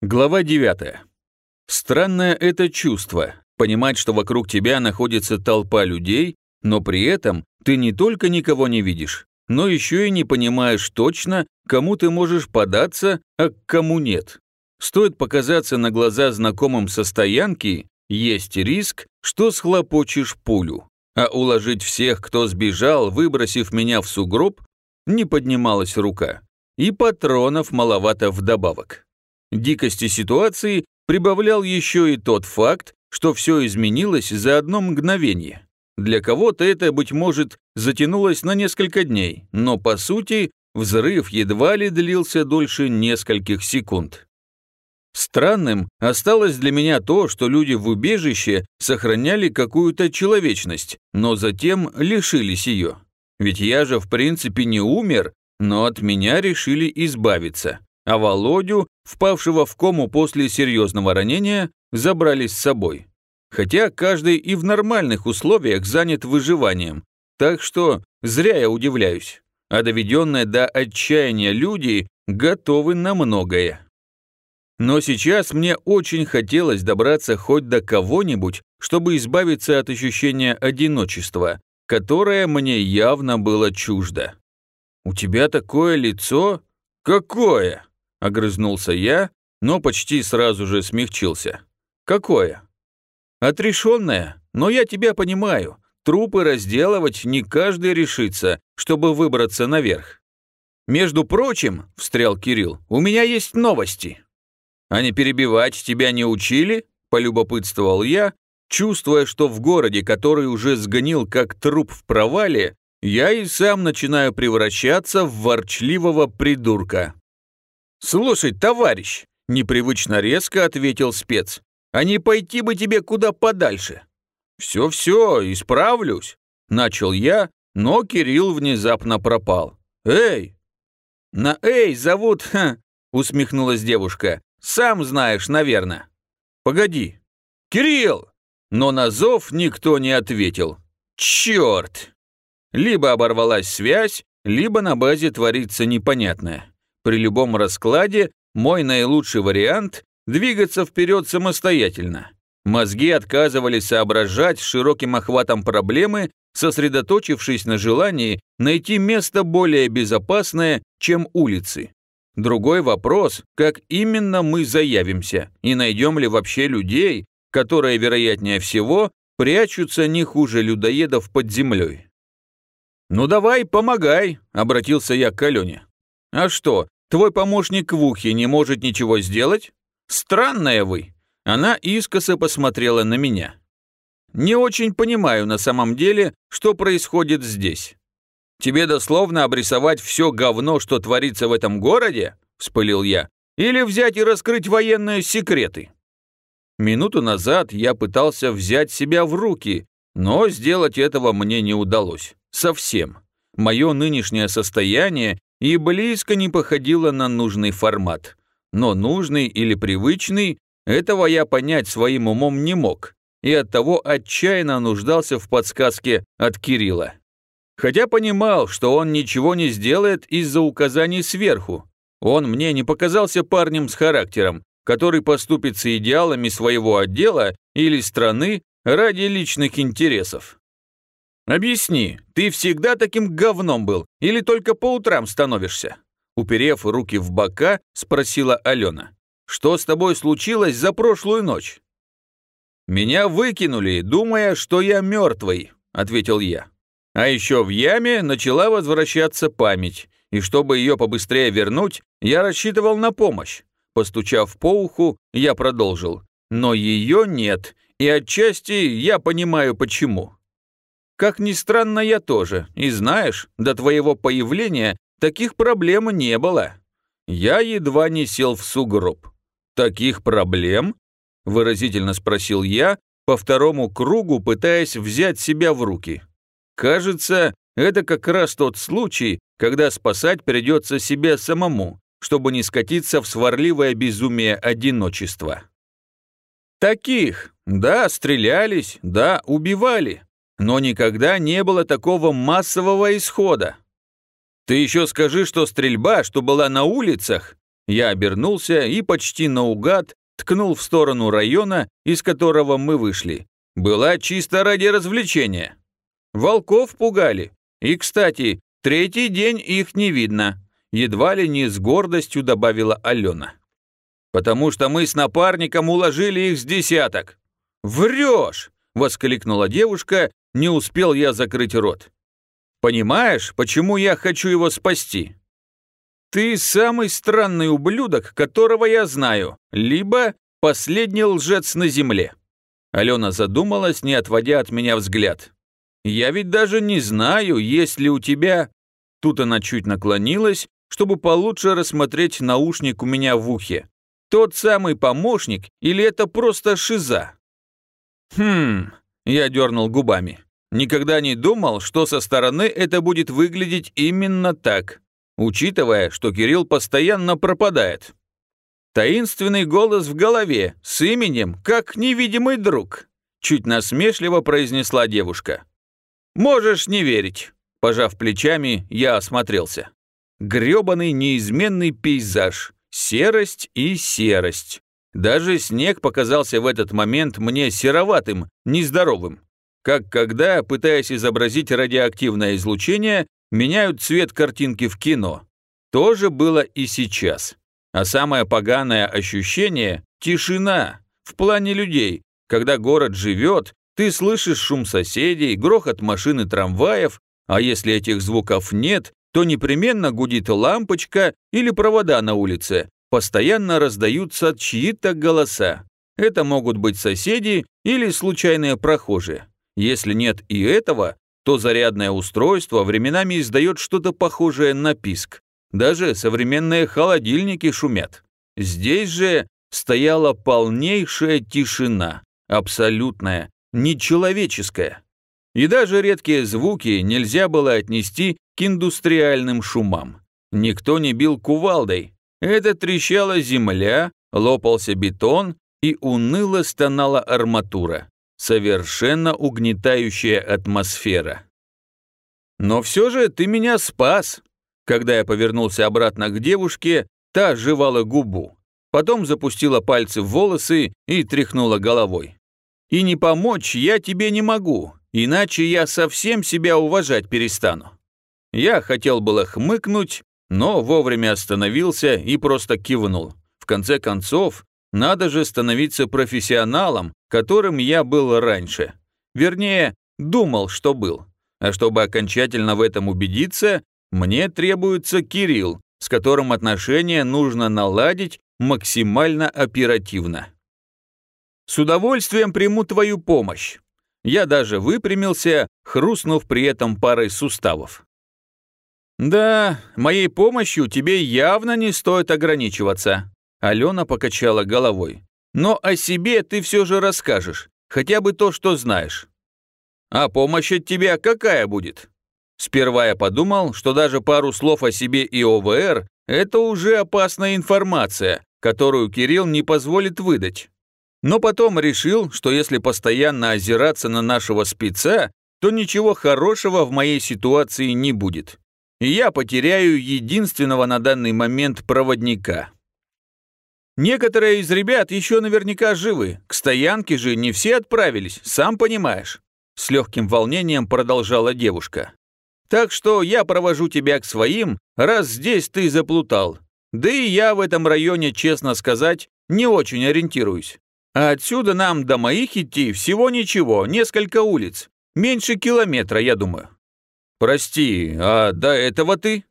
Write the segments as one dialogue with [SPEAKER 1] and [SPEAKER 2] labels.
[SPEAKER 1] Глава 9. Странное это чувство – понимать, что вокруг тебя находится толпа людей, но при этом ты не только никого не видишь, но еще и не понимаешь точно, кому ты можешь податься, а к кому нет. Стоит показаться на глаза знакомым со стоянки, есть риск, что схлопочешь пулю. А уложить всех, кто сбежал, выбросив меня в сугроб, не поднималась рука. И патронов маловато вдобавок. Дикости ситуации прибавлял еще и тот факт, что все изменилось за одно мгновение. Для кого-то это, быть может, затянулось на несколько дней, но по сути взрыв едва ли длился дольше нескольких секунд. Странным осталось для меня то, что люди в убежище сохраняли какую-то человечность, но затем лишились ее. Ведь я же в принципе не умер, но от меня решили избавиться а Володю, впавшего в кому после серьезного ранения, забрали с собой. Хотя каждый и в нормальных условиях занят выживанием, так что зря я удивляюсь. А доведенные до отчаяния люди готовы на многое. Но сейчас мне очень хотелось добраться хоть до кого-нибудь, чтобы избавиться от ощущения одиночества, которое мне явно было чуждо. «У тебя такое лицо? Какое?» Огрызнулся я, но почти сразу же смягчился. Какое? Отрешенное, но я тебя понимаю. Трупы разделывать не каждый решится, чтобы выбраться наверх. Между прочим, встрял Кирилл, у меня есть новости. А не перебивать тебя не учили? Полюбопытствовал я, чувствуя, что в городе, который уже сгнил как труп в провале, я и сам начинаю превращаться в ворчливого придурка. «Слушай, товарищ!» – непривычно резко ответил спец. «А не пойти бы тебе куда подальше?» «Все-все, исправлюсь!» – начал я, но Кирилл внезапно пропал. «Эй!» «На «эй» зовут, ха!» – усмехнулась девушка. «Сам знаешь, наверное». «Погоди». «Кирилл!» Но на зов никто не ответил. «Черт!» Либо оборвалась связь, либо на базе творится непонятное. При любом раскладе мой наилучший вариант – двигаться вперед самостоятельно. Мозги отказывались соображать широким охватом проблемы, сосредоточившись на желании найти место более безопасное, чем улицы. Другой вопрос, как именно мы заявимся и найдем ли вообще людей, которые, вероятнее всего, прячутся не хуже людоедов под землей. «Ну давай, помогай», — обратился я к Алене. «А что, Твой помощник в ухе не может ничего сделать? Странная вы. Она искоса посмотрела на меня. Не очень понимаю на самом деле, что происходит здесь. Тебе дословно обрисовать все говно, что творится в этом городе? Вспылил я. Или взять и раскрыть военные секреты? Минуту назад я пытался взять себя в руки, но сделать этого мне не удалось. Совсем. Мое нынешнее состояние и близко не походила на нужный формат. Но нужный или привычный, этого я понять своим умом не мог, и оттого отчаянно нуждался в подсказке от Кирилла. Хотя понимал, что он ничего не сделает из-за указаний сверху. Он мне не показался парнем с характером, который поступит с идеалами своего отдела или страны ради личных интересов. «Объясни, ты всегда таким говном был или только по утрам становишься?» Уперев руки в бока, спросила Алена. «Что с тобой случилось за прошлую ночь?» «Меня выкинули, думая, что я мертвый», — ответил я. А еще в яме начала возвращаться память, и чтобы ее побыстрее вернуть, я рассчитывал на помощь. Постучав по уху, я продолжил. Но ее нет, и отчасти я понимаю почему. Как ни странно, я тоже. И знаешь, до твоего появления таких проблем не было. Я едва не сел в сугроб. Таких проблем? Выразительно спросил я, по второму кругу пытаясь взять себя в руки. Кажется, это как раз тот случай, когда спасать придется себе самому, чтобы не скатиться в сварливое безумие одиночества. Таких, да, стрелялись, да, убивали, но никогда не было такого массового исхода. Ты еще скажи, что стрельба, что была на улицах, Я обернулся и почти наугад ткнул в сторону района, из которого мы вышли. Была чисто ради развлечения. Волков пугали. И, кстати, третий день их не видно. Едва ли не с гордостью добавила Алена. Потому что мы с напарником уложили их с десяток. «Врешь!» – воскликнула девушка, не успел я закрыть рот. «Понимаешь, почему я хочу его спасти?» «Ты самый странный ублюдок, которого я знаю, либо последний лжец на земле». Алена задумалась, не отводя от меня взгляд. «Я ведь даже не знаю, есть ли у тебя...» Тут она чуть наклонилась, чтобы получше рассмотреть наушник у меня в ухе. Тот самый помощник или это просто шиза? Хм, я дернул губами. Никогда не думал, что со стороны это будет выглядеть именно так, учитывая, что Кирилл постоянно пропадает. Таинственный голос в голове с именем как невидимый друг, чуть насмешливо произнесла девушка. Можешь не верить. Пожав плечами, я осмотрелся. Грёбаный неизменный пейзаж, серость и серость. Даже снег показался в этот момент мне сероватым, нездоровым. Как когда, пытаясь изобразить радиоактивное излучение, меняют цвет картинки в кино. То же было и сейчас. А самое поганое ощущение – тишина в плане людей. Когда город живет, ты слышишь шум соседей, грохот машин и трамваев, а если этих звуков нет, то непременно гудит лампочка или провода на улице, постоянно раздаются чьи-то голоса. Это могут быть соседи или случайные прохожие. Если нет и этого, то зарядное устройство временами издает что-то похожее на писк. Даже современные холодильники шумят. Здесь же стояла полнейшая тишина, абсолютная, нечеловеческая. И даже редкие звуки нельзя было отнести к индустриальным шумам. Никто не бил кувалдой. Это трещала земля, лопался бетон и уныло стонала арматура. Совершенно угнетающая атмосфера. Но все же ты меня спас. Когда я повернулся обратно к девушке, та жевала губу. Потом запустила пальцы в волосы и тряхнула головой. И не помочь я тебе не могу, иначе я совсем себя уважать перестану. Я хотел было хмыкнуть, но вовремя остановился и просто кивнул. В конце концов, надо же становиться профессионалом, которым я был раньше. Вернее, думал, что был. А чтобы окончательно в этом убедиться, мне требуется Кирилл, с которым отношения нужно наладить максимально оперативно. С удовольствием приму твою помощь. Я даже выпрямился, хрустнув при этом парой суставов. «Да, моей помощью тебе явно не стоит ограничиваться», Алена покачала головой. «Но о себе ты все же расскажешь, хотя бы то, что знаешь». «А помощь от тебя какая будет?» Сперва я подумал, что даже пару слов о себе и ОВР – это уже опасная информация, которую Кирилл не позволит выдать. Но потом решил, что если постоянно озираться на нашего спеца, то ничего хорошего в моей ситуации не будет я потеряю единственного на данный момент проводника. Некоторые из ребят еще наверняка живы, к стоянке же не все отправились, сам понимаешь. С легким волнением продолжала девушка. Так что я провожу тебя к своим, раз здесь ты заплутал. Да и я в этом районе, честно сказать, не очень ориентируюсь. А отсюда нам до моих идти всего ничего, несколько улиц. Меньше километра, я думаю. «Прости, а до этого ты?»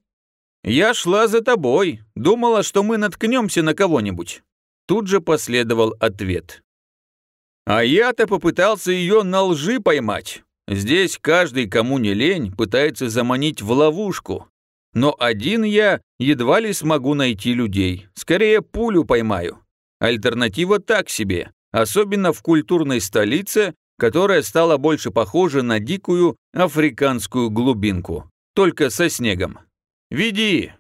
[SPEAKER 1] «Я шла за тобой, думала, что мы наткнемся на кого-нибудь». Тут же последовал ответ. «А я-то попытался ее на лжи поймать. Здесь каждый, кому не лень, пытается заманить в ловушку. Но один я едва ли смогу найти людей, скорее пулю поймаю. Альтернатива так себе, особенно в культурной столице, которая стала больше похожа на дикую африканскую глубинку, только со снегом. «Веди!»